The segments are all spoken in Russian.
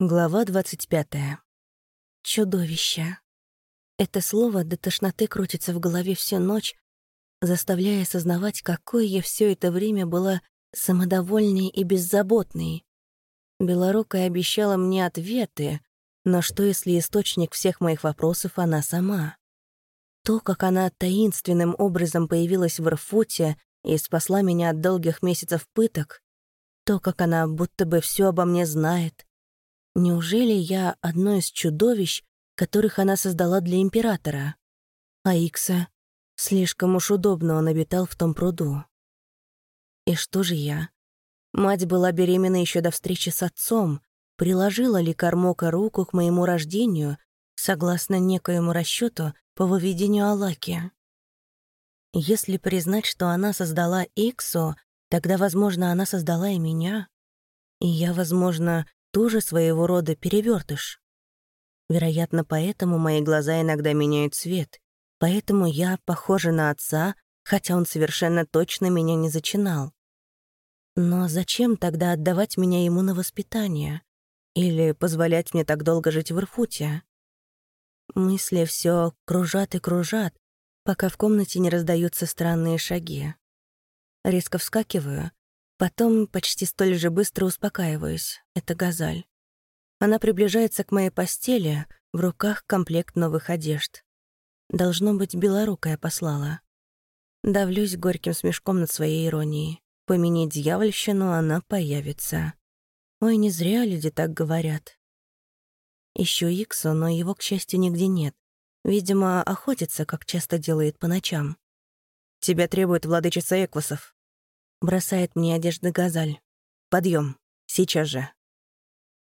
Глава 25. Чудовище. Это слово до тошноты крутится в голове всю ночь, заставляя осознавать, какой я все это время была самодовольной и беззаботной. Белорукая обещала мне ответы, но что если источник всех моих вопросов она сама? То, как она таинственным образом появилась в Ирфуте и спасла меня от долгих месяцев пыток, то, как она будто бы все обо мне знает, Неужели я одно из чудовищ, которых она создала для императора? А Икса слишком уж удобно он обитал в том пруду. И что же я? Мать была беременна еще до встречи с отцом, приложила ли Кармока руку к моему рождению, согласно некоему расчету по выведению Алаки. Если признать, что она создала Иксо, тогда, возможно, она создала и меня. И я, возможно, тоже своего рода перевертыш. Вероятно, поэтому мои глаза иногда меняют цвет, поэтому я похожа на отца, хотя он совершенно точно меня не зачинал. Но зачем тогда отдавать меня ему на воспитание? Или позволять мне так долго жить в Ирфуте? Мысли все кружат и кружат, пока в комнате не раздаются странные шаги. Резко вскакиваю, Потом почти столь же быстро успокаиваюсь. Это Газаль. Она приближается к моей постели, в руках комплект новых одежд. Должно быть, белорукая послала. Давлюсь горьким смешком над своей иронией. Помяни дьявольщину, она появится. Ой, не зря люди так говорят. Ищу Иксу, но его, к счастью, нигде нет. Видимо, охотится, как часто делает по ночам. «Тебя требует владычица Эквусов», Бросает мне одежды Газаль. Подъем, сейчас же.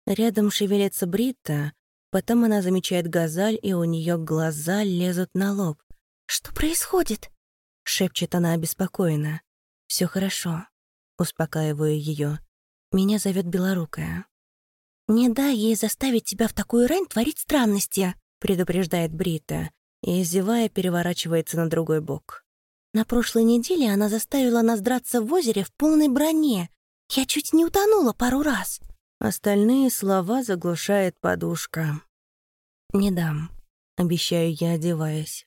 Рядом шевелится Бритта, потом она замечает Газаль, и у нее глаза лезут на лоб. «Что происходит?» — шепчет она обеспокоенно. Все хорошо», — успокаиваю ее. «Меня зовет Белорукая». «Не дай ей заставить тебя в такую рань творить странности», — предупреждает Брита, и, зевая, переворачивается на другой бок. На прошлой неделе она заставила нас драться в озере в полной броне. Я чуть не утонула пару раз. Остальные слова заглушает подушка. «Не дам», — обещаю я, одеваясь.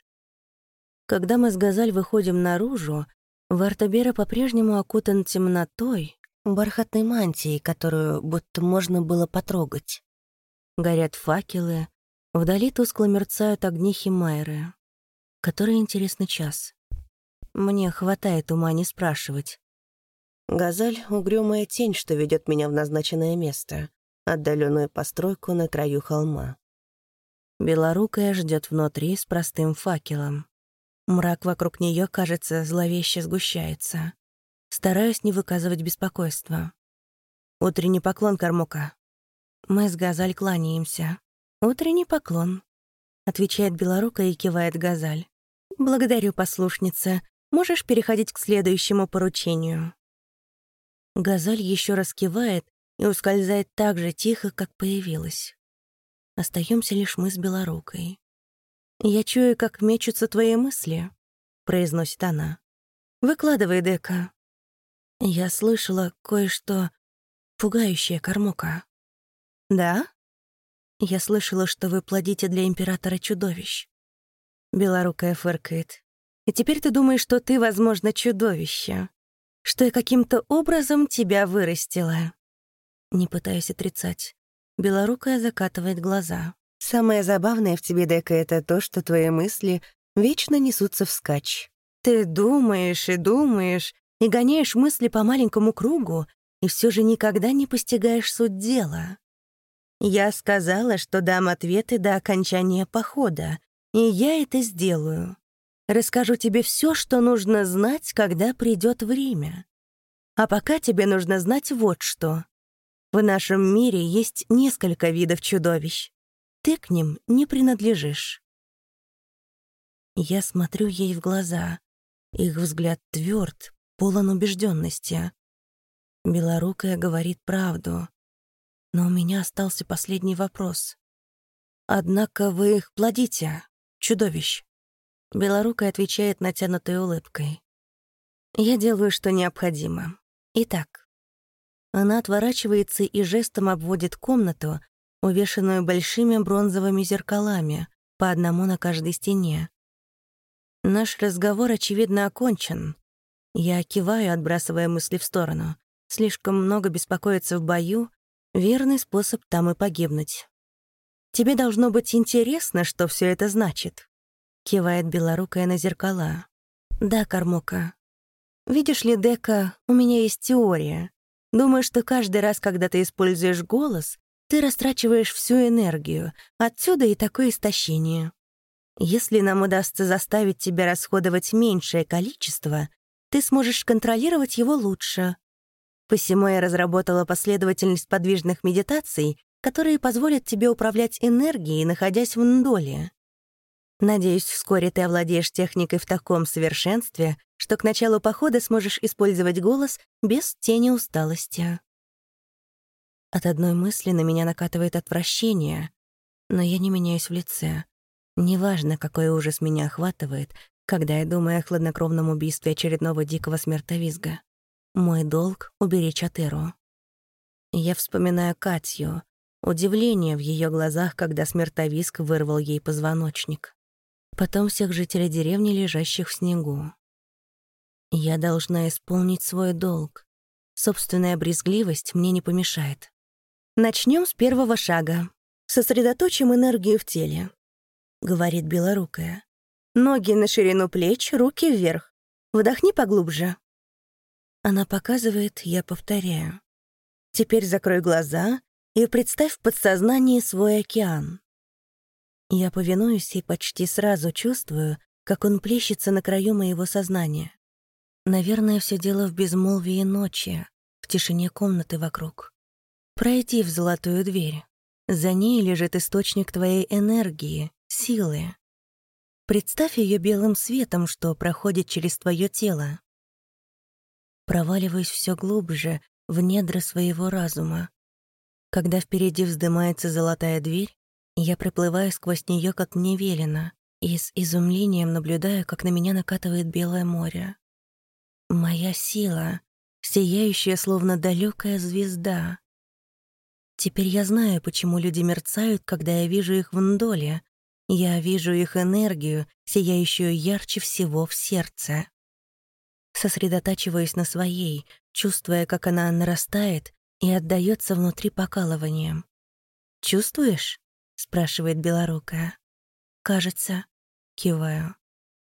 Когда мы с Газаль выходим наружу, Вартабера по-прежнему окутан темнотой, бархатной мантией, которую будто можно было потрогать. Горят факелы, вдали тускло мерцают огни Химайры. Который интересный час. Мне хватает ума не спрашивать. Газаль — угрюмая тень, что ведет меня в назначенное место, отдаленную постройку на краю холма. Белорукая ждет внутри с простым факелом. Мрак вокруг нее, кажется, зловеще сгущается. Стараюсь не выказывать беспокойства. Утренний поклон, Кормука. Мы с Газаль кланяемся. Утренний поклон. Отвечает Белорука и кивает Газаль. Благодарю, послушница. Можешь переходить к следующему поручению». Газаль еще раз кивает и ускользает так же тихо, как появилась. Остаемся лишь мы с Белорукой. «Я чую, как мечутся твои мысли», — произносит она. «Выкладывай, Дека». Я слышала кое-что пугающее, Кормука. «Да?» Я слышала, что вы плодите для императора чудовищ. Белорукая фыркает. И теперь ты думаешь, что ты, возможно, чудовище. Что я каким-то образом тебя вырастила. Не пытаюсь отрицать. Белорукая закатывает глаза. Самое забавное в тебе, Дека, это то, что твои мысли вечно несутся вскачь. Ты думаешь и думаешь, и гоняешь мысли по маленькому кругу, и все же никогда не постигаешь суть дела. Я сказала, что дам ответы до окончания похода, и я это сделаю. Расскажу тебе все, что нужно знать, когда придет время. А пока тебе нужно знать вот что. В нашем мире есть несколько видов чудовищ. Ты к ним не принадлежишь. Я смотрю ей в глаза. Их взгляд тверд, полон убежденности. Белорукая говорит правду. Но у меня остался последний вопрос. Однако вы их плодите, чудовищ. Белорукая отвечает натянутой улыбкой. «Я делаю, что необходимо. Итак». Она отворачивается и жестом обводит комнату, увешанную большими бронзовыми зеркалами, по одному на каждой стене. Наш разговор, очевидно, окончен. Я киваю, отбрасывая мысли в сторону. Слишком много беспокоиться в бою — верный способ там и погибнуть. «Тебе должно быть интересно, что все это значит», — кивает белорукая на зеркала. «Да, Кармока. Видишь ли, Дека, у меня есть теория. Думаю, что каждый раз, когда ты используешь голос, ты растрачиваешь всю энергию. Отсюда и такое истощение. Если нам удастся заставить тебя расходовать меньшее количество, ты сможешь контролировать его лучше. Посему я разработала последовательность подвижных медитаций, которые позволят тебе управлять энергией, находясь в ндоле. Надеюсь, вскоре ты овладеешь техникой в таком совершенстве, что к началу похода сможешь использовать голос без тени усталости. От одной мысли на меня накатывает отвращение, но я не меняюсь в лице. Неважно, какой ужас меня охватывает, когда я думаю о хладнокровном убийстве очередного дикого смертовизга. Мой долг — уберечь Атеру. Я вспоминаю Катью, удивление в ее глазах, когда смертовизг вырвал ей позвоночник. Потом всех жителей деревни, лежащих в снегу. Я должна исполнить свой долг. Собственная брезгливость мне не помешает. Начнем с первого шага. Сосредоточим энергию в теле. — говорит белорукая. «Ноги на ширину плеч, руки вверх. Вдохни поглубже». Она показывает, я повторяю. «Теперь закрой глаза и представь в подсознании свой океан». Я повинуюсь и почти сразу чувствую, как он плещется на краю моего сознания. Наверное, все дело в безмолвии ночи, в тишине комнаты вокруг. Пройди в золотую дверь. За ней лежит источник твоей энергии, силы. Представь ее белым светом, что проходит через твое тело. Проваливаюсь все глубже, в недра своего разума. Когда впереди вздымается золотая дверь, я проплываю сквозь нее, как мне велено, и с изумлением наблюдаю, как на меня накатывает белое море. Моя сила, сияющая, словно далекая звезда. Теперь я знаю, почему люди мерцают, когда я вижу их в Ндоле, я вижу их энергию, сияющую ярче всего в сердце. Сосредотачиваюсь на своей, чувствуя, как она нарастает и отдаётся внутри покалыванием. «Чувствуешь?» — спрашивает белорукая. «Кажется». Киваю.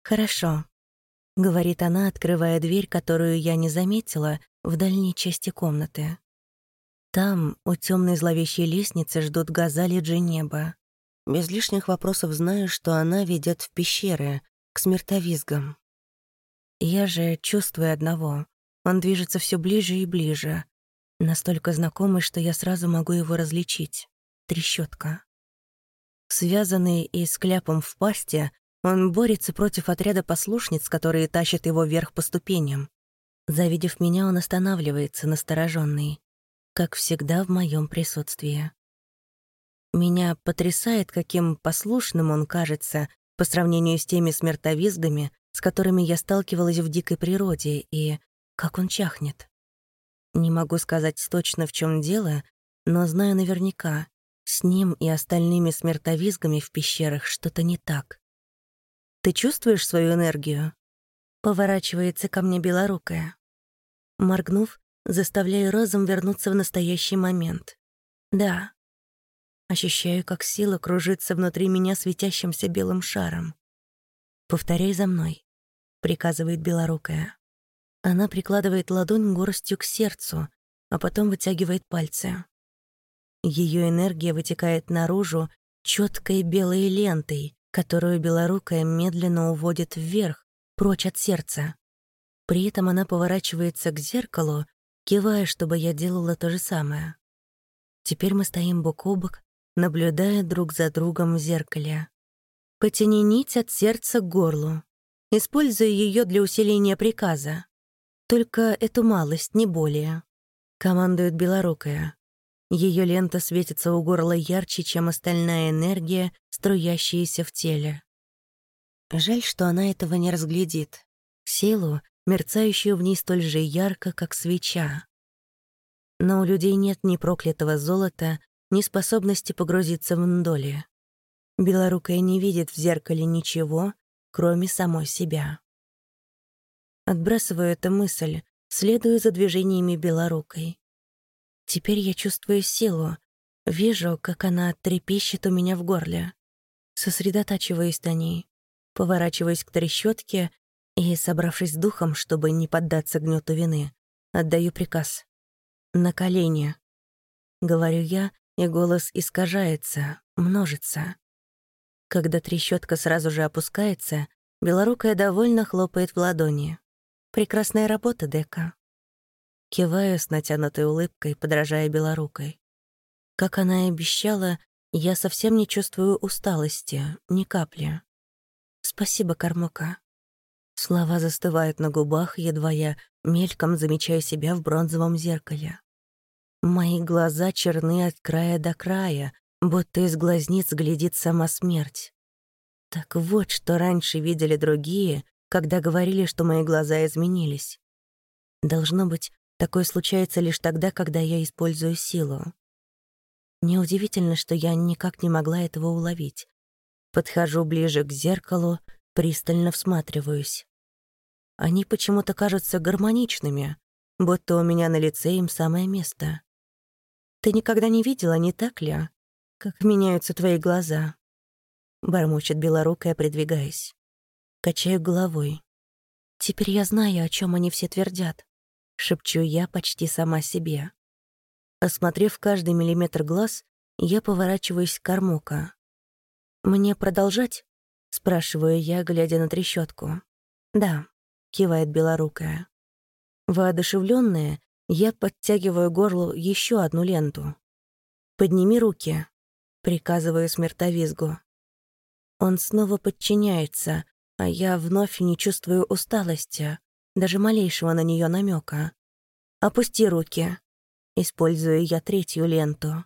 «Хорошо», — говорит она, открывая дверь, которую я не заметила, в дальней части комнаты. Там, у темной зловещей лестницы, ждут Газали Дженеба. Без лишних вопросов знаю, что она ведет в пещеры, к смертовизгам. Я же чувствую одного. Он движется все ближе и ближе. Настолько знакомый, что я сразу могу его различить. Трещотка. Связанный и с кляпом в пасте, он борется против отряда послушниц, которые тащат его вверх по ступеням. Завидев меня, он останавливается, настороженный, как всегда в моем присутствии. Меня потрясает, каким послушным он кажется по сравнению с теми смертовизгами, с которыми я сталкивалась в дикой природе, и как он чахнет. Не могу сказать точно, в чем дело, но знаю наверняка, с ним и остальными смертовизгами в пещерах что-то не так. «Ты чувствуешь свою энергию?» Поворачивается ко мне белорукая. Моргнув, заставляю разум вернуться в настоящий момент. Да, Ощущаю, как сила кружится внутри меня светящимся белым шаром. «Повторяй за мной», — приказывает белорукая. Она прикладывает ладонь горстью к сердцу, а потом вытягивает пальцы. Ее энергия вытекает наружу четкой белой лентой, которую белорукая медленно уводит вверх, прочь от сердца. При этом она поворачивается к зеркалу, кивая, чтобы я делала то же самое. Теперь мы стоим бок о бок, наблюдая друг за другом в зеркале. Потяни нить от сердца к горлу. Используя ее для усиления приказа. Только эту малость, не более. Командует белорукая. Ее лента светится у горла ярче, чем остальная энергия, струящаяся в теле. Жаль, что она этого не разглядит. Силу, мерцающую в ней столь же ярко, как свеча. Но у людей нет ни проклятого золота, ни способности погрузиться в Ндоли. Белорукая не видит в зеркале ничего, кроме самой себя. Отбрасываю эту мысль, следую за движениями белорукой. Теперь я чувствую силу, вижу, как она трепещет у меня в горле. Сосредотачиваюсь на ней, поворачиваюсь к трещотке и, собравшись с духом, чтобы не поддаться гнету вины, отдаю приказ. «На колени!» — говорю я, и голос искажается, множится. Когда трещотка сразу же опускается, белорукая довольно хлопает в ладони. «Прекрасная работа, Дека». Киваю с натянутой улыбкой, подражая белорукой. Как она и обещала, я совсем не чувствую усталости, ни капли. «Спасибо, Кормока». Слова застывают на губах, едва я мельком замечаю себя в бронзовом зеркале. Мои глаза черны от края до края, будто из глазниц глядит сама смерть. Так вот, что раньше видели другие, когда говорили, что мои глаза изменились. Должно быть, такое случается лишь тогда, когда я использую силу. Неудивительно, что я никак не могла этого уловить. Подхожу ближе к зеркалу, пристально всматриваюсь. Они почему-то кажутся гармоничными, будто у меня на лице им самое место. Ты никогда не видела, не так ли? Как меняются твои глаза. Бормочет белорукая, придвигаясь. Качаю головой. Теперь я знаю, о чем они все твердят. Шепчу я почти сама себе. Осмотрев каждый миллиметр глаз, я поворачиваюсь к Кормука. «Мне продолжать?» — спрашиваю я, глядя на трещотку. «Да», — кивает белорукая. Воодушевленная, я подтягиваю горлу еще одну ленту. «Подними руки», — приказываю смертовизгу. Он снова подчиняется, а я вновь не чувствую усталости, даже малейшего на нее намека. «Опусти руки», Использую я третью ленту.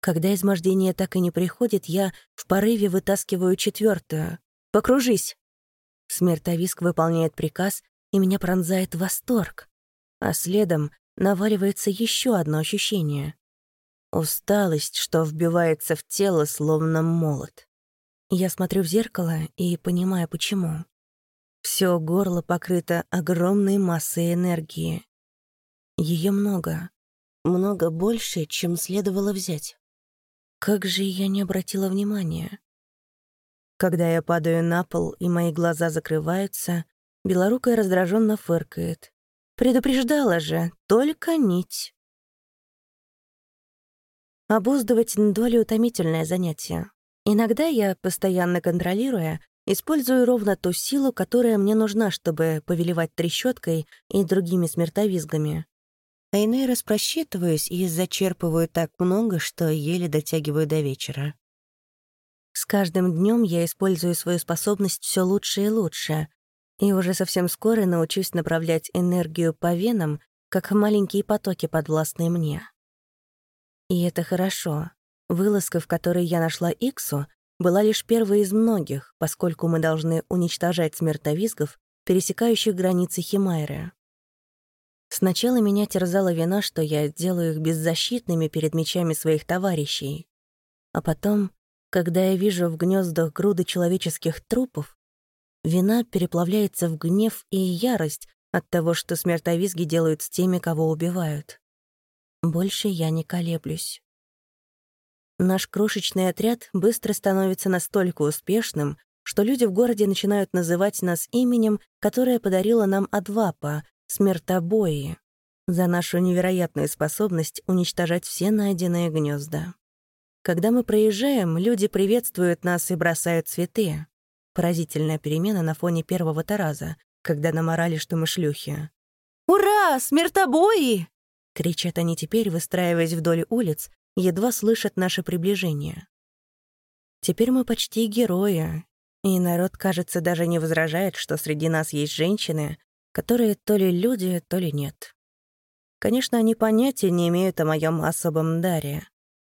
Когда измождение так и не приходит, я в порыве вытаскиваю четвертую. «Покружись!» Смертовиск выполняет приказ, и меня пронзает восторг. А следом наваливается еще одно ощущение. Усталость, что вбивается в тело, словно молот. Я смотрю в зеркало и понимаю, почему. Все горло покрыто огромной массой энергии. Ее много. Много больше, чем следовало взять. Как же я не обратила внимания? Когда я падаю на пол и мои глаза закрываются, белорукая раздраженно фыркает. Предупреждала же, только нить. Обуздывать доли утомительное занятие. Иногда я, постоянно контролируя, использую ровно ту силу, которая мне нужна, чтобы повелевать трещоткой и другими смертовизгами. А иной раз просчитываюсь и зачерпываю так много, что еле дотягиваю до вечера. С каждым днем я использую свою способность все лучше и лучше, и уже совсем скоро научусь направлять энергию по венам, как маленькие потоки, подвластные мне. И это хорошо. Вылазка, в которой я нашла Иксу, была лишь первой из многих, поскольку мы должны уничтожать смертовизгов, пересекающих границы Химайры. Сначала меня терзала вина, что я делаю их беззащитными перед мечами своих товарищей. А потом, когда я вижу в гнездах груды человеческих трупов, вина переплавляется в гнев и ярость от того, что смертовизги делают с теми, кого убивают. Больше я не колеблюсь. Наш крошечный отряд быстро становится настолько успешным, что люди в городе начинают называть нас именем, которое подарила нам Адвапа, смертобои за нашу невероятную способность уничтожать все найденные гнезда. Когда мы проезжаем, люди приветствуют нас и бросают цветы. Поразительная перемена на фоне первого тараза, когда нам орали, что мы шлюхи. «Ура! Смертобои!» — кричат они теперь, выстраиваясь вдоль улиц, едва слышат наше приближение. Теперь мы почти герои, и народ, кажется, даже не возражает, что среди нас есть женщины, которые то ли люди, то ли нет. Конечно, они понятия не имеют о моем особом даре.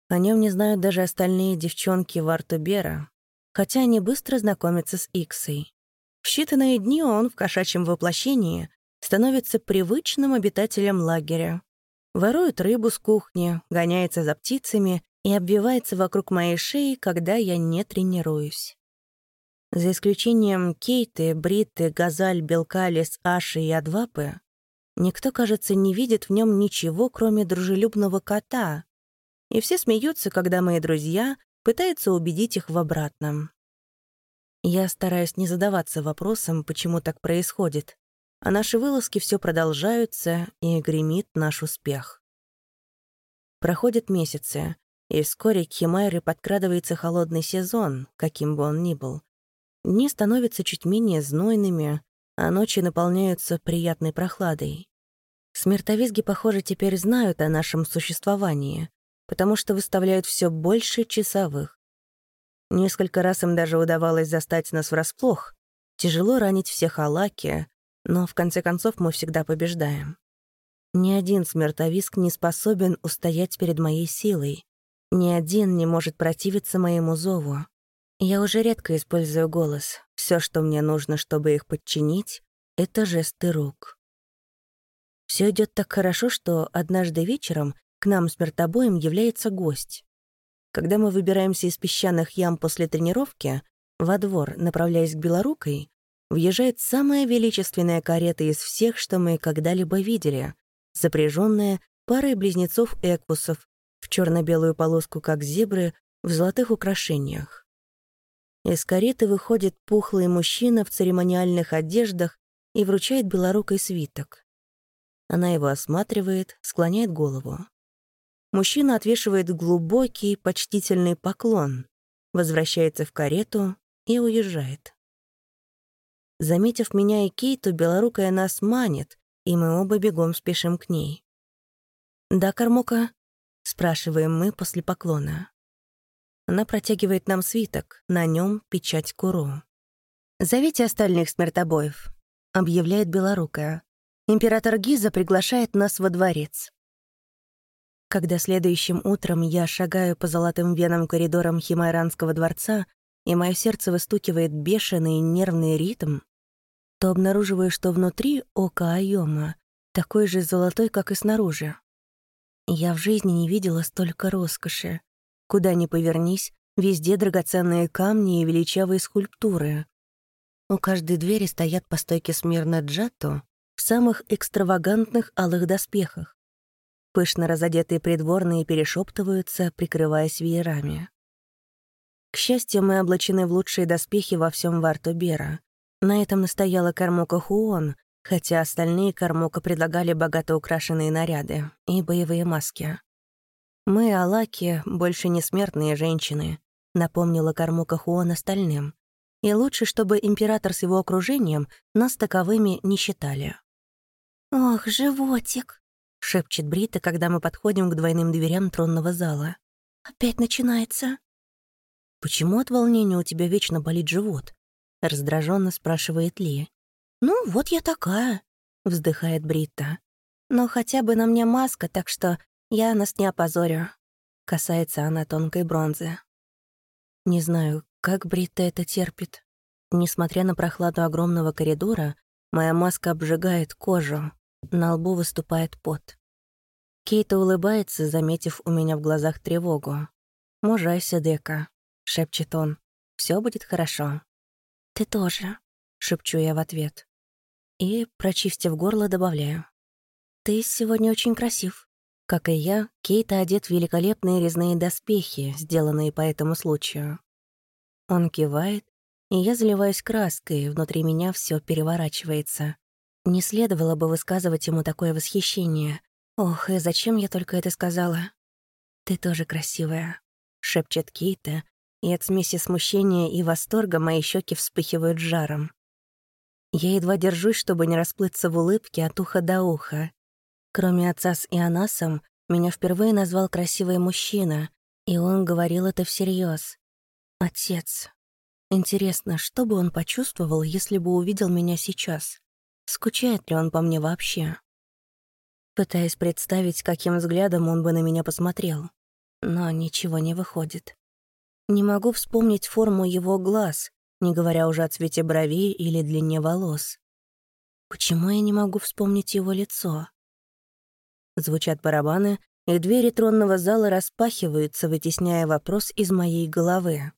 О нем не знают даже остальные девчонки в Артубера, хотя они быстро знакомятся с Иксой. В считанные дни он в кошачьем воплощении становится привычным обитателем лагеря. Ворует рыбу с кухни, гоняется за птицами и обвивается вокруг моей шеи, когда я не тренируюсь. За исключением Кейты, Бриты, Газаль, Белкалис, Аши и Адвапы, никто, кажется, не видит в нем ничего, кроме дружелюбного кота. И все смеются, когда мои друзья пытаются убедить их в обратном. Я стараюсь не задаваться вопросом, почему так происходит, а наши вылазки все продолжаются, и гремит наш успех. Проходят месяцы, и вскоре к Химайре подкрадывается холодный сезон, каким бы он ни был, Дни становятся чуть менее знойными, а ночи наполняются приятной прохладой. Смертовизги, похоже, теперь знают о нашем существовании, потому что выставляют все больше часовых. Несколько раз им даже удавалось застать нас врасплох. Тяжело ранить всех Алаки, но в конце концов мы всегда побеждаем. Ни один смертовиск не способен устоять перед моей силой. Ни один не может противиться моему зову. Я уже редко использую голос. Все, что мне нужно, чтобы их подчинить, — это жесты рук. Все идет так хорошо, что однажды вечером к нам с является гость. Когда мы выбираемся из песчаных ям после тренировки, во двор, направляясь к Белорукой, въезжает самая величественная карета из всех, что мы когда-либо видели, запряженная парой близнецов-эквусов в черно белую полоску, как зебры, в золотых украшениях. Из кареты выходит пухлый мужчина в церемониальных одеждах и вручает белорукой свиток. Она его осматривает, склоняет голову. Мужчина отвешивает глубокий, почтительный поклон, возвращается в карету и уезжает. Заметив меня и Кейту, белорукая нас манит, и мы оба бегом спешим к ней. «Да, Кормока?» — спрашиваем мы после поклона. Она протягивает нам свиток, на нем печать Куру. «Зовите остальных смертобоев», — объявляет Белорукая. «Император Гиза приглашает нас во дворец». Когда следующим утром я шагаю по золотым венам коридорам Химайранского дворца, и мое сердце выстукивает бешеный нервный ритм, то обнаруживаю, что внутри ока Айома такой же золотой, как и снаружи. Я в жизни не видела столько роскоши. Куда ни повернись, везде драгоценные камни и величавые скульптуры. У каждой двери стоят по стойке смирно джатто в самых экстравагантных алых доспехах. Пышно разодетые придворные перешептываются, прикрываясь веерами. К счастью, мы облачены в лучшие доспехи во всем Вартобера. На этом настояла Кармока Хуон, хотя остальные Кармока предлагали богато украшенные наряды и боевые маски. «Мы, Алаки, больше не смертные женщины», — напомнила Кармука Хуон остальным. «И лучше, чтобы император с его окружением нас таковыми не считали». «Ох, животик», — шепчет Брита, когда мы подходим к двойным дверям тронного зала. «Опять начинается». «Почему от волнения у тебя вечно болит живот?» — раздраженно спрашивает Ли. «Ну, вот я такая», — вздыхает Брита. «Но хотя бы на мне маска, так что я нас не опозорю. Касается она тонкой бронзы. Не знаю, как Бритта это терпит. Несмотря на прохладу огромного коридора, моя маска обжигает кожу, на лбу выступает пот. Кейта улыбается, заметив у меня в глазах тревогу. «Мужайся, Дека», — шепчет он. Все будет хорошо». «Ты тоже», — шепчу я в ответ. И, прочистив горло, добавляю. «Ты сегодня очень красив». Как и я, Кейта одет в великолепные резные доспехи, сделанные по этому случаю. Он кивает, и я заливаюсь краской, внутри меня все переворачивается. Не следовало бы высказывать ему такое восхищение. Ох, и зачем я только это сказала? «Ты тоже красивая», — шепчет Кейта, и от смеси смущения и восторга мои щеки вспыхивают жаром. Я едва держусь, чтобы не расплыться в улыбке от уха до уха, Кроме отца с Ионасом, меня впервые назвал красивый мужчина, и он говорил это всерьез. Отец. Интересно, что бы он почувствовал, если бы увидел меня сейчас? Скучает ли он по мне вообще? Пытаясь представить, каким взглядом он бы на меня посмотрел. Но ничего не выходит. Не могу вспомнить форму его глаз, не говоря уже о цвете бровей или длине волос. Почему я не могу вспомнить его лицо? Звучат барабаны, и двери тронного зала распахиваются, вытесняя вопрос из моей головы.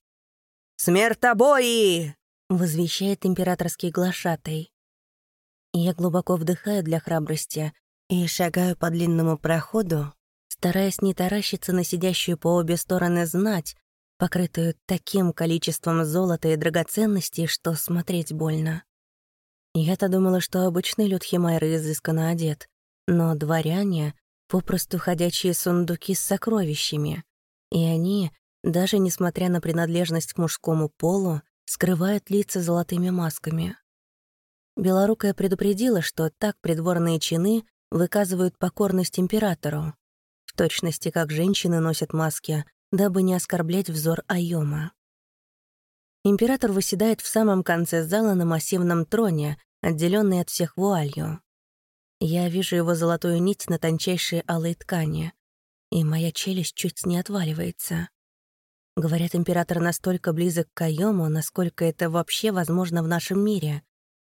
«Смертобои!» — возвещает императорский глашатай. Я глубоко вдыхаю для храбрости и шагаю по длинному проходу, стараясь не таращиться на сидящую по обе стороны знать, покрытую таким количеством золота и драгоценностей, что смотреть больно. Я-то думала, что обычный люд Химайры изысканно одет, но дворяне — попросту ходячие сундуки с сокровищами, и они, даже несмотря на принадлежность к мужскому полу, скрывают лица золотыми масками. Белорукая предупредила, что так придворные чины выказывают покорность императору, в точности как женщины носят маски, дабы не оскорблять взор Айома. Император выседает в самом конце зала на массивном троне, отделенный от всех вуалью. Я вижу его золотую нить на тончайшей алой ткани, и моя челюсть чуть не отваливается. Говорят, император настолько близок к Айому, насколько это вообще возможно в нашем мире,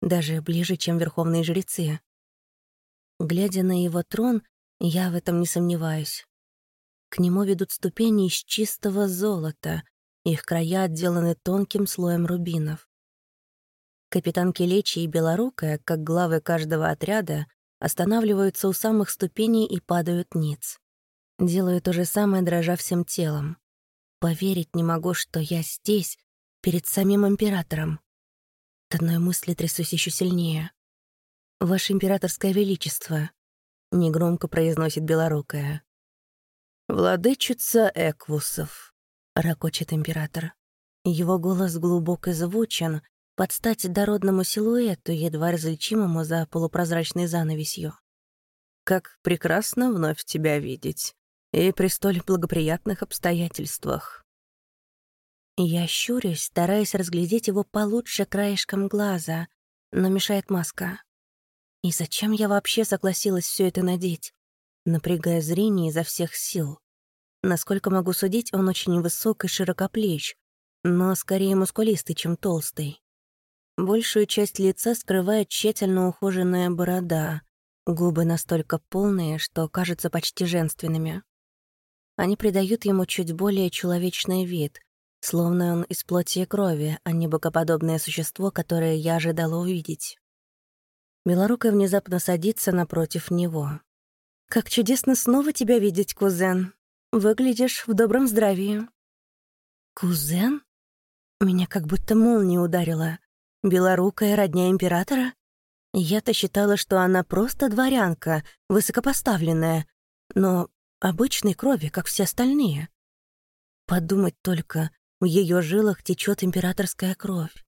даже ближе, чем верховные жрецы. Глядя на его трон, я в этом не сомневаюсь. К нему ведут ступени из чистого золота, их края отделаны тонким слоем рубинов. Капитан Келечи и Белорукая, как главы каждого отряда, останавливаются у самых ступеней и падают ниц. Делаю то же самое, дрожа всем телом. Поверить не могу, что я здесь, перед самим императором. От одной мысли трясусь еще сильнее. «Ваше императорское величество», — негромко произносит белорукая. «Владычица Эквусов», — ракочет император. Его голос глубок и звучен, под стать дородному силуэту, едва различимому за полупрозрачной занавесью. «Как прекрасно вновь тебя видеть, и при столь благоприятных обстоятельствах». Я щурюсь, стараясь разглядеть его получше краешком глаза, но мешает маска. И зачем я вообще согласилась все это надеть? Напрягая зрение изо всех сил. Насколько могу судить, он очень высок и широкоплеч, но скорее мускулистый, чем толстый. Большую часть лица скрывает тщательно ухоженная борода, губы настолько полные, что кажутся почти женственными. Они придают ему чуть более человечный вид, словно он из плоти и крови, а не богоподобное существо, которое я ожидала увидеть. Белорукая внезапно садится напротив него. «Как чудесно снова тебя видеть, кузен. Выглядишь в добром здравии». «Кузен?» Меня как будто молния ударила. Белорукая родня императора? Я-то считала, что она просто дворянка, высокопоставленная, но обычной крови, как все остальные. Подумать только, в ее жилах течет императорская кровь.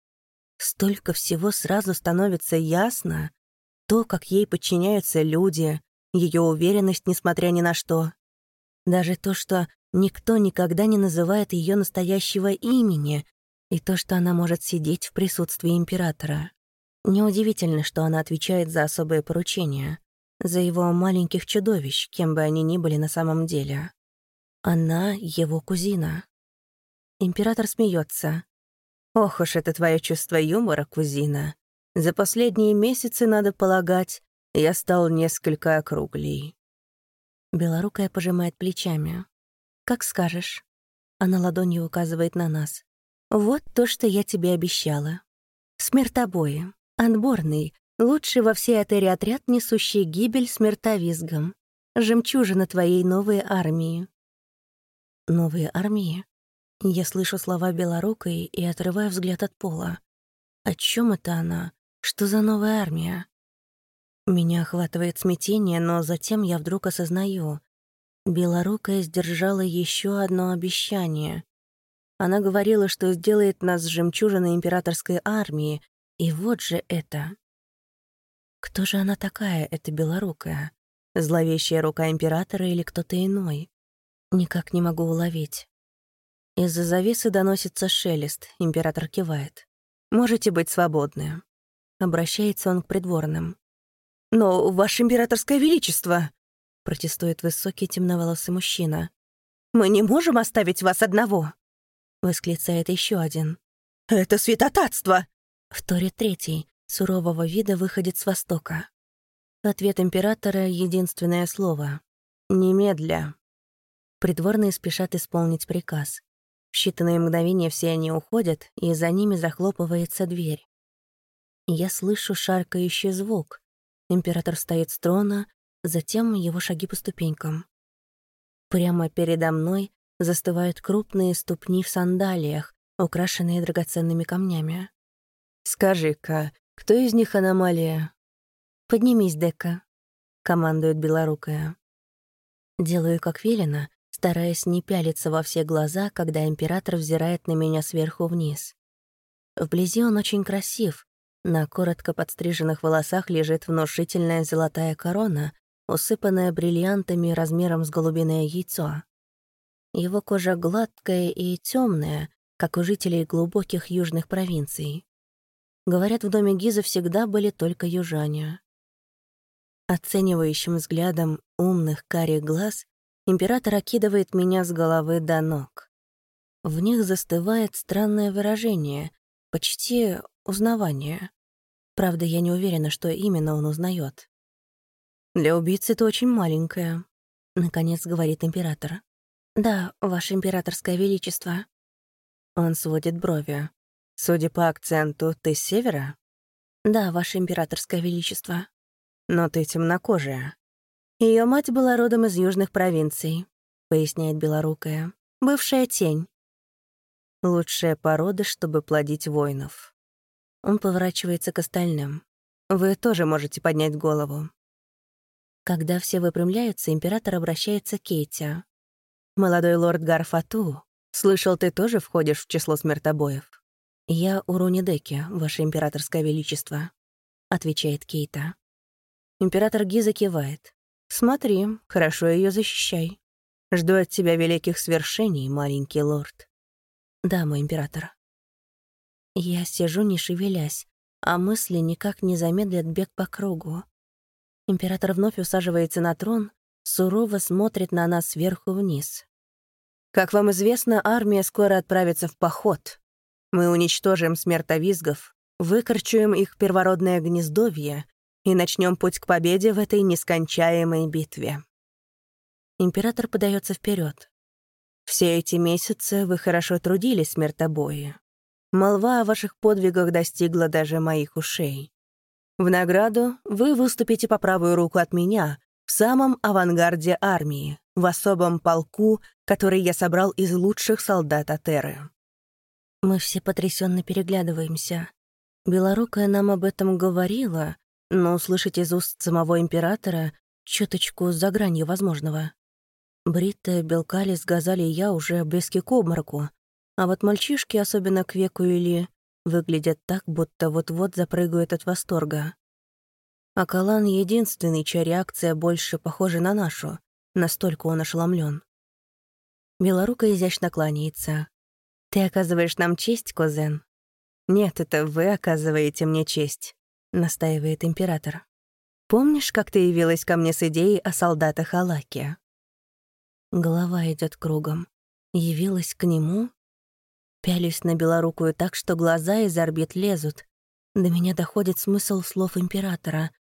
Столько всего сразу становится ясно то, как ей подчиняются люди, ее уверенность, несмотря ни на что. Даже то, что никто никогда не называет ее настоящего имени, и то, что она может сидеть в присутствии императора. Неудивительно, что она отвечает за особые поручения, за его маленьких чудовищ, кем бы они ни были на самом деле. Она — его кузина. Император смеется. «Ох уж это твое чувство юмора, кузина. За последние месяцы, надо полагать, я стал несколько округлей. Белорукая пожимает плечами. «Как скажешь». Она ладонью указывает на нас. «Вот то, что я тебе обещала. Смертобои. Отборный. Лучший во всей Атере отряд, несущий гибель смертовизгом. Жемчужина твоей новой армии». «Новые армии?» Я слышу слова Белорукой и отрываю взгляд от пола. О чем это она? Что за новая армия? Меня охватывает смятение, но затем я вдруг осознаю. Белорукая сдержала еще одно обещание. Она говорила, что сделает нас жемчужиной императорской армии, и вот же это. Кто же она такая, эта белорукая? Зловещая рука императора или кто-то иной? Никак не могу уловить. Из-за завесы доносится шелест, император кивает. «Можете быть свободны». Обращается он к придворным. «Но, ваше императорское величество!» — протестует высокий темноволосый мужчина. «Мы не можем оставить вас одного!» — восклицает еще один. «Это святотатство!» — вторит третий, сурового вида выходит с востока. Ответ императора — единственное слово. «Немедля». Придворные спешат исполнить приказ. В считанные мгновения все они уходят, и за ними захлопывается дверь. Я слышу шаркающий звук. Император стоит с трона, затем его шаги по ступенькам. Прямо передо мной застывают крупные ступни в сандалиях, украшенные драгоценными камнями. «Скажи-ка, кто из них аномалия?» «Поднимись, Дека», — командует белорукая. Делаю, как велено, стараясь не пялиться во все глаза, когда император взирает на меня сверху вниз. Вблизи он очень красив. На коротко подстриженных волосах лежит внушительная золотая корона, усыпанная бриллиантами размером с голубиное яйцо. Его кожа гладкая и темная, как у жителей глубоких южных провинций. Говорят, в доме Гиза всегда были только южане. Оценивающим взглядом умных карих глаз император окидывает меня с головы до ног. В них застывает странное выражение, почти узнавание. Правда, я не уверена, что именно он узнает. «Для убийцы ты очень маленькая», — наконец говорит император. «Да, ваше императорское величество». Он сводит брови. «Судя по акценту, ты с севера?» «Да, ваше императорское величество». «Но ты темнокожая». Ее мать была родом из южных провинций», — поясняет белорукая. «Бывшая тень». «Лучшая порода, чтобы плодить воинов». Он поворачивается к остальным. «Вы тоже можете поднять голову. Когда все выпрямляются, император обращается к Кейти. «Молодой лорд Гарфату, слышал, ты тоже входишь в число смертобоев?» «Я Уруни Деки, ваше императорское величество», — отвечает Кейта. Император Гиза кивает. «Смотри, хорошо ее защищай. Жду от тебя великих свершений, маленький лорд». «Да, мой император». Я сижу, не шевелясь, а мысли никак не замедлят бег по кругу. Император вновь усаживается на трон, сурово смотрит на нас сверху вниз. «Как вам известно, армия скоро отправится в поход. Мы уничтожим смертовизгов, выкорчуем их первородное гнездовье и начнем путь к победе в этой нескончаемой битве». Император подается вперед. «Все эти месяцы вы хорошо трудились, смертобои. Молва о ваших подвигах достигла даже моих ушей. В награду вы выступите по правую руку от меня в самом авангарде армии, в особом полку, который я собрал из лучших солдат Атеры. Мы все потрясенно переглядываемся. Белорукая нам об этом говорила, но услышать из уст самого императора чуточку за гранью возможного. Бритта, Белкалис, Газали и я уже близки к обмороку, а вот мальчишки, особенно к веку или выглядят так, будто вот-вот запрыгают от восторга. А Калан — единственный, чья реакция больше похожа на нашу, настолько он ошеломлен. Белорука изящно кланяется. «Ты оказываешь нам честь, кузен?» «Нет, это вы оказываете мне честь», — настаивает император. «Помнишь, как ты явилась ко мне с идеей о солдатах Алаки?» Голова идет кругом. Явилась к нему? Пялюсь на белорукую так, что глаза из орбит лезут. До меня доходит смысл слов императора.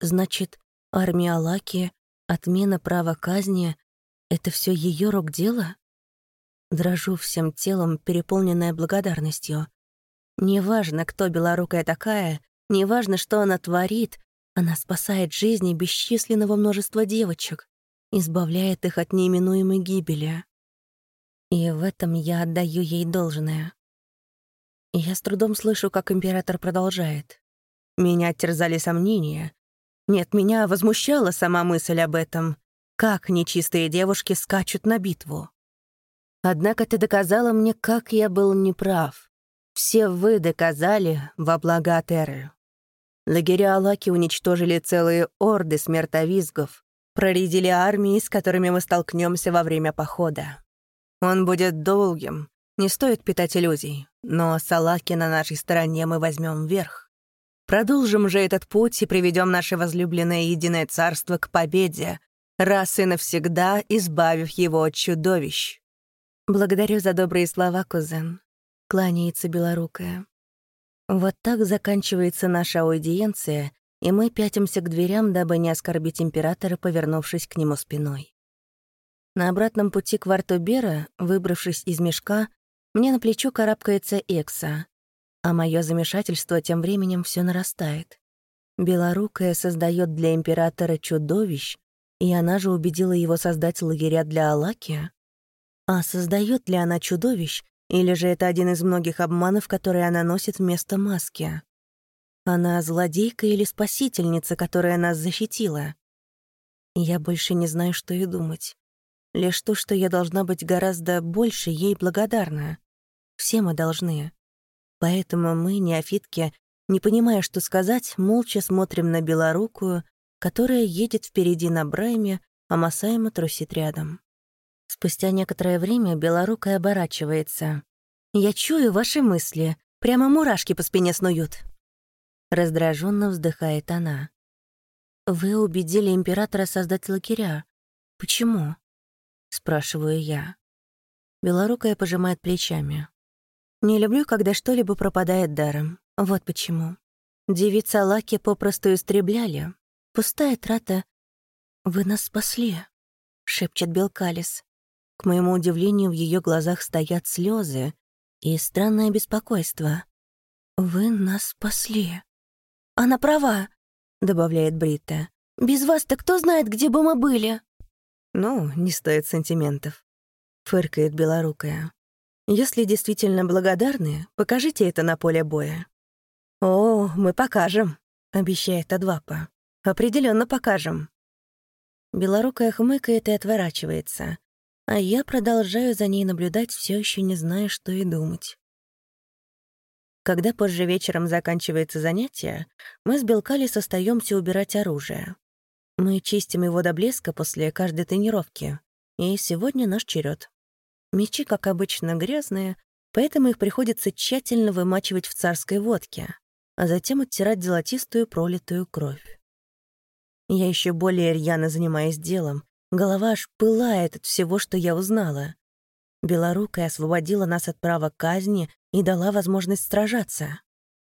Значит, армия Алаки, отмена права казни — это все ее рук дело? Дрожу всем телом, переполненная благодарностью. Неважно, кто белорукая такая, неважно, что она творит, она спасает жизни бесчисленного множества девочек, избавляет их от неименуемой гибели. И в этом я отдаю ей должное. Я с трудом слышу, как император продолжает. Меня терзали сомнения. Нет, меня возмущала сама мысль об этом. Как нечистые девушки скачут на битву. Однако ты доказала мне, как я был неправ. Все вы доказали во благо Атеры. Лагеря Алаки уничтожили целые орды смертовизгов, проредили армии, с которыми мы столкнемся во время похода. Он будет долгим, не стоит питать иллюзий, но Салаки на нашей стороне мы возьмем вверх. Продолжим же этот путь и приведем наше возлюбленное единое царство к победе, раз и навсегда избавив его от чудовищ. Благодарю за добрые слова, кузен. Кланяется белорукая. Вот так заканчивается наша аудиенция, и мы пятимся к дверям, дабы не оскорбить императора, повернувшись к нему спиной. На обратном пути к варту Бера, выбравшись из мешка, мне на плечо карабкается Экса, а мое замешательство тем временем все нарастает. Белорукая создает для императора чудовищ, и она же убедила его создать лагеря для Алакия. А создает ли она чудовищ, или же это один из многих обманов, которые она носит вместо маски? Она злодейка или спасительница, которая нас защитила? Я больше не знаю, что и думать. Лишь то, что я должна быть гораздо больше ей благодарна. Все мы должны. Поэтому мы, неофитки, не понимая, что сказать, молча смотрим на белорукую, которая едет впереди на Брайме, а Масаема трусит рядом. Спустя некоторое время белорукая оборачивается. «Я чую ваши мысли. Прямо мурашки по спине снуют». Раздраженно вздыхает она. «Вы убедили императора создать лагеря. Почему?» — спрашиваю я. Белорукая пожимает плечами. «Не люблю, когда что-либо пропадает даром. Вот почему. Девица Лаки попросту истребляли. Пустая трата. «Вы нас спасли», — шепчет Белкалис. К моему удивлению, в ее глазах стоят слезы и странное беспокойство. «Вы нас спасли». «Она права», — добавляет Брита. «Без вас-то кто знает, где бы мы были?» «Ну, не стоит сантиментов», — фыркает белорукая. «Если действительно благодарны, покажите это на поле боя». «О, мы покажем», — обещает Адвапа. Определенно покажем». Белорукая хмыкает и отворачивается, а я продолжаю за ней наблюдать, все еще не зная, что и думать. Когда позже вечером заканчивается занятие, мы с Белкали остаемся убирать оружие. Мы чистим его до блеска после каждой тренировки. И сегодня наш черед. Мечи, как обычно, грязные, поэтому их приходится тщательно вымачивать в царской водке, а затем оттирать золотистую пролитую кровь. Я еще более рьяно занимаюсь делом. Голова аж пылает от всего, что я узнала. Белорукая освободила нас от права казни и дала возможность сражаться.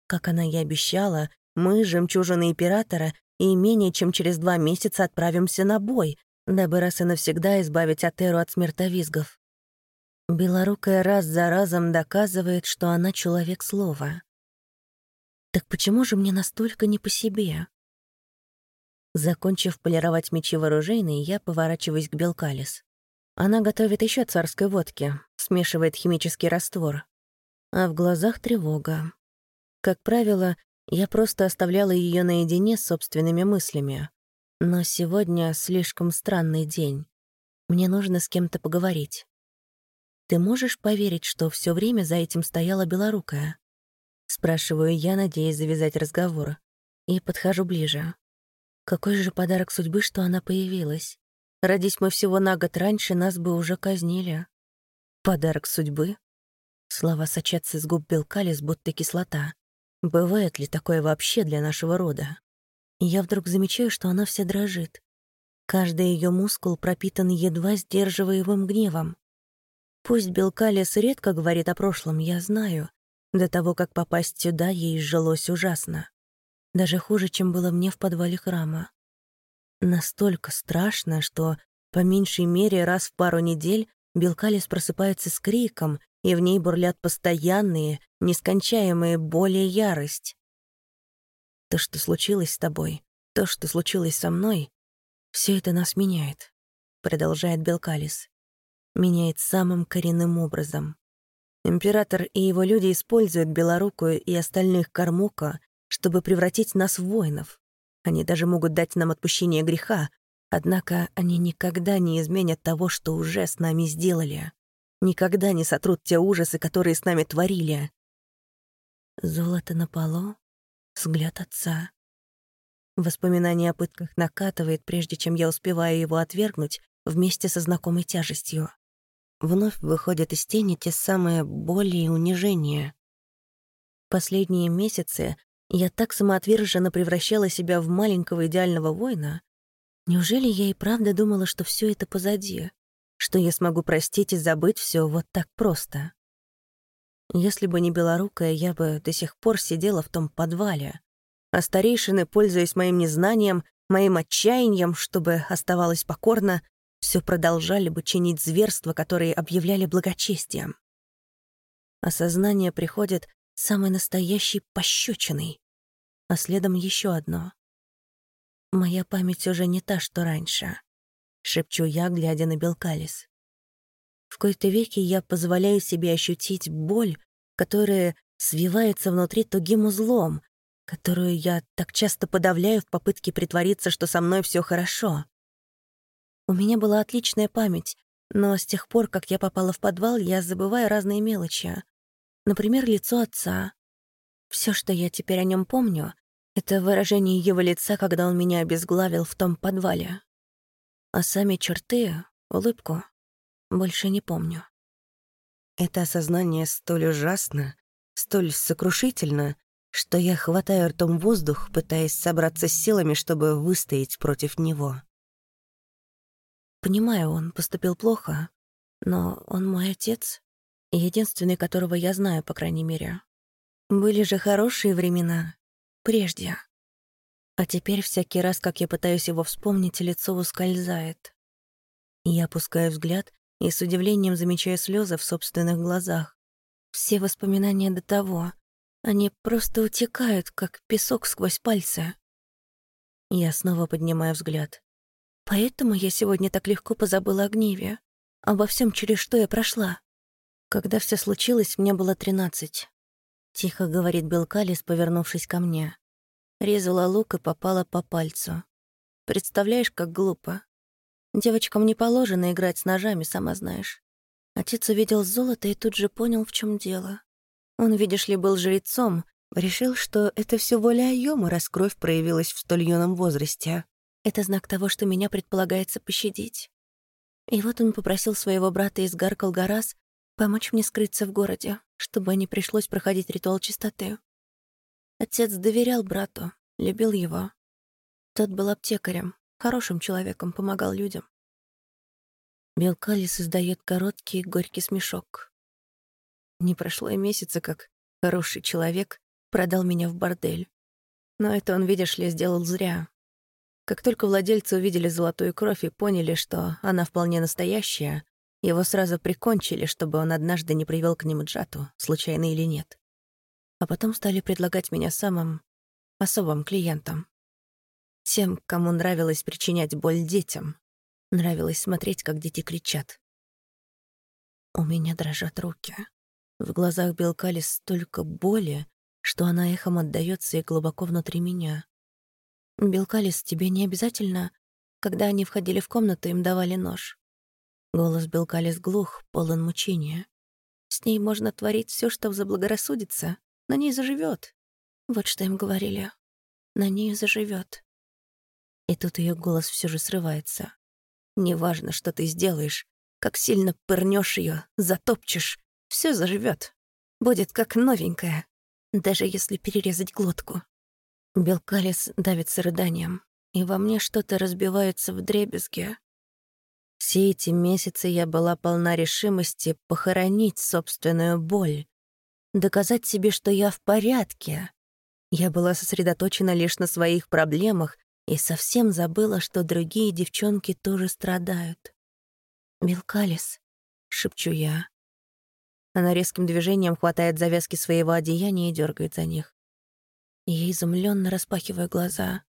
Как она и обещала, мы, жемчужины Императора, и менее чем через два месяца отправимся на бой, дабы раз и навсегда избавить Атеру от смертовизгов. Белорукая раз за разом доказывает, что она человек слова. Так почему же мне настолько не по себе? Закончив полировать мечи вооружейные, я поворачиваюсь к Белкалис. Она готовит еще царской водки, смешивает химический раствор. А в глазах тревога. Как правило, я просто оставляла ее наедине с собственными мыслями. Но сегодня слишком странный день. Мне нужно с кем-то поговорить. Ты можешь поверить, что все время за этим стояла белорукая? Спрашиваю я, надеясь завязать разговор. И подхожу ближе. Какой же подарок судьбы, что она появилась. Родись мы всего на год раньше, нас бы уже казнили. Подарок судьбы? Слова сочатся с губ Белкалис, будто кислота. Бывает ли такое вообще для нашего рода? Я вдруг замечаю, что она вся дрожит. Каждый ее мускул пропитан едва сдерживаемым гневом. Пусть Белкалис редко говорит о прошлом, я знаю. До того, как попасть сюда, ей жилось ужасно. Даже хуже, чем было мне в подвале храма. Настолько страшно, что, по меньшей мере, раз в пару недель Белкалис просыпается с криком, и в ней бурлят постоянные, нескончаемые боли и ярость. То, что случилось с тобой, то, что случилось со мной, все это нас меняет, продолжает Белкалис. Меняет самым коренным образом. Император и его люди используют Белорукую и остальных Кармука чтобы превратить нас в воинов. Они даже могут дать нам отпущение греха, однако они никогда не изменят того, что уже с нами сделали. Никогда не сотрут те ужасы, которые с нами творили. Золото на полу, взгляд отца. Воспоминание о пытках накатывает, прежде чем я успеваю его отвергнуть вместе со знакомой тяжестью. Вновь выходят из тени те самые боли и унижения. Последние месяцы я так самоотверженно превращала себя в маленького идеального воина. Неужели я и правда думала, что все это позади? Что я смогу простить и забыть все вот так просто? Если бы не белорукая, я бы до сих пор сидела в том подвале. а старейшины, пользуясь моим незнанием, моим отчаянием, чтобы оставалось покорно, все продолжали бы чинить зверства, которые объявляли благочестием. Осознание приходит самой настоящей пощечиной, а следом еще одно. Моя память уже не та, что раньше, шепчу я, глядя на Белкалис. В кои-то веки я позволяю себе ощутить боль, которая свивается внутри тугим узлом, которую я так часто подавляю в попытке притвориться, что со мной все хорошо. У меня была отличная память, но с тех пор, как я попала в подвал, я забываю разные мелочи. Например, лицо отца. Все, что я теперь о нем помню, это выражение его лица, когда он меня обезглавил в том подвале. А сами черты, улыбку, больше не помню. Это осознание столь ужасно, столь сокрушительно, что я хватаю ртом воздух, пытаясь собраться с силами, чтобы выстоять против него. Понимаю, он поступил плохо, но он мой отец, единственный, которого я знаю, по крайней мере. Были же хорошие времена, прежде. А теперь всякий раз, как я пытаюсь его вспомнить, лицо ускользает. Я опускаю взгляд и с удивлением замечаю слезы в собственных глазах. Все воспоминания до того, они просто утекают, как песок сквозь пальцы. Я снова поднимаю взгляд. Поэтому я сегодня так легко позабыла о гневе, обо всем, через что я прошла. Когда все случилось, мне было тринадцать. Тихо говорит Белкалис, повернувшись ко мне. Резала лук и попала по пальцу. Представляешь, как глупо. Девочкам не положено играть с ножами, сама знаешь. Отец увидел золото и тут же понял, в чем дело. Он, видишь ли, был жрецом, решил, что это все воля Айома, раз кровь проявилась в столь юном возрасте. Это знак того, что меня предполагается пощадить. И вот он попросил своего брата из Гаркалгарас помочь мне скрыться в городе, чтобы не пришлось проходить ритуал чистоты. Отец доверял брату, любил его. Тот был аптекарем, хорошим человеком, помогал людям. Белкалис издает короткий горький смешок. Не прошло и месяца, как хороший человек продал меня в бордель. Но это он, видишь ли, сделал зря. Как только владельцы увидели золотую кровь и поняли, что она вполне настоящая, его сразу прикончили, чтобы он однажды не привел к ним Джату, случайно или нет. А потом стали предлагать меня самым особым клиентам. Тем, кому нравилось причинять боль детям. Нравилось смотреть, как дети кричат. У меня дрожат руки. В глазах Белкали столько боли, что она эхом отдаётся и глубоко внутри меня. «Белкалис, тебе не обязательно...» Когда они входили в комнату, им давали нож. Голос Белкалис глух, полон мучения. С ней можно творить все, что заблагорассудится. На ней заживет. Вот что им говорили. На ней заживет. И тут ее голос все же срывается. Неважно, что ты сделаешь, как сильно пырнешь ее, затопчешь, все заживет. Будет как новенькая, даже если перерезать глотку. Белкалис давится рыданием, и во мне что-то разбивается в дребезге. Все эти месяцы я была полна решимости похоронить собственную боль, доказать себе, что я в порядке. Я была сосредоточена лишь на своих проблемах и совсем забыла, что другие девчонки тоже страдают. «Белкалис», — шепчу я. Она резким движением хватает завязки своего одеяния и дергает за них. Я изумленно распахиваю глаза.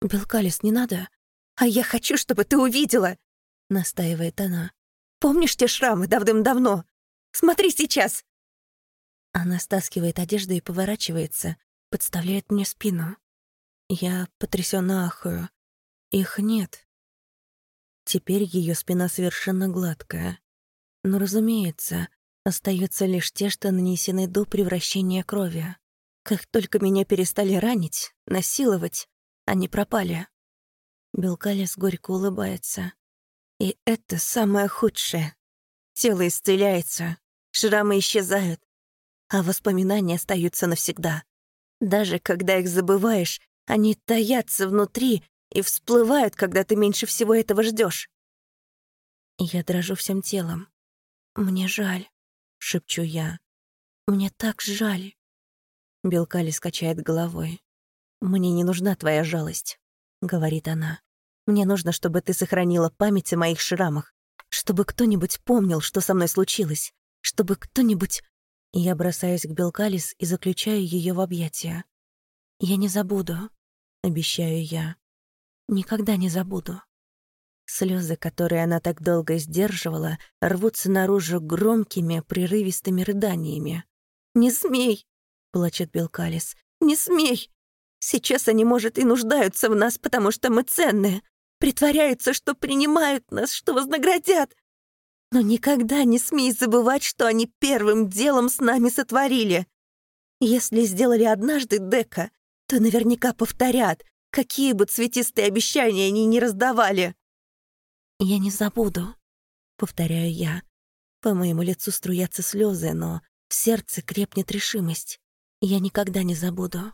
«Белкалис, не надо!» «А я хочу, чтобы ты увидела!» — настаивает она. «Помнишь те шрамы давным-давно? Смотри сейчас!» Она стаскивает одежду и поворачивается, подставляет мне спину. Я потрясённо ахаю. Их нет. Теперь ее спина совершенно гладкая. Но, разумеется, остаются лишь те, что нанесены до превращения крови. Как только меня перестали ранить, насиловать, они пропали. Белкалис горько улыбается. И это самое худшее. Тело исцеляется, шрамы исчезают, а воспоминания остаются навсегда. Даже когда их забываешь, они таятся внутри и всплывают, когда ты меньше всего этого ждешь. Я дрожу всем телом. «Мне жаль», — шепчу я. «Мне так жаль». Белкали скачает головой. «Мне не нужна твоя жалость», — говорит она. «Мне нужно, чтобы ты сохранила память о моих шрамах, чтобы кто-нибудь помнил, что со мной случилось, чтобы кто-нибудь...» Я бросаюсь к Белкалис и заключаю ее в объятия. «Я не забуду», — обещаю я. «Никогда не забуду». Слезы, которые она так долго сдерживала, рвутся наружу громкими, прерывистыми рыданиями. «Не смей!» — плачет Белкалис. «Не смей! Сейчас они, может, и нуждаются в нас, потому что мы ценные. Притворяются, что принимают нас, что вознаградят. Но никогда не смей забывать, что они первым делом с нами сотворили. Если сделали однажды Дека, то наверняка повторят, какие бы цветистые обещания они не раздавали. «Я не забуду», — повторяю я. По моему лицу струятся слезы, но в сердце крепнет решимость. Я никогда не забуду.